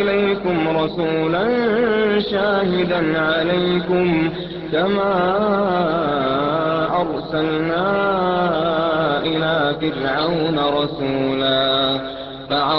إليكم رسولا شاهدا عليكم كما أرسلنا إلى فرعون رسولا.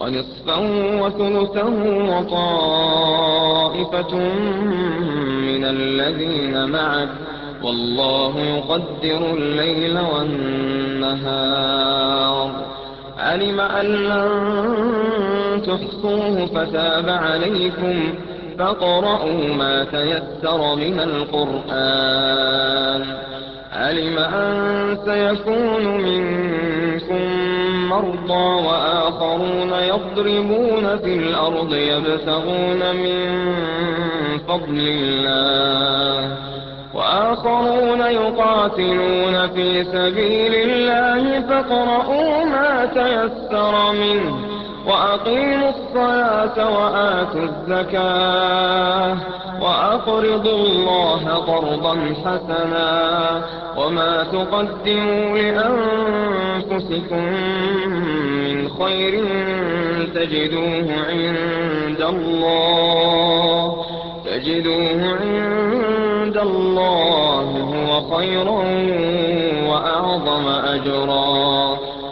ونصفه وثلثه وطائفة من الذين معك والله يقدر الليل والنهار. علم أن لن تحصوه فتاب عليكم فاقرؤوا ما تيسر من القرآن. علم أن سيكون منكم مرضى وآخرون يضربون في الأرض يبتغون من فضل الله وآخرون يقاتلون في سبيل الله فاقرؤوا ما تيسر منه وأقيموا الصلاة وآتوا الزكاة وأقرضوا الله قرضا حسنا وما تقدموا لأنفسكم من خير تجدوه عند الله تجدوه عند الله هو خيرا وأعظم أجرا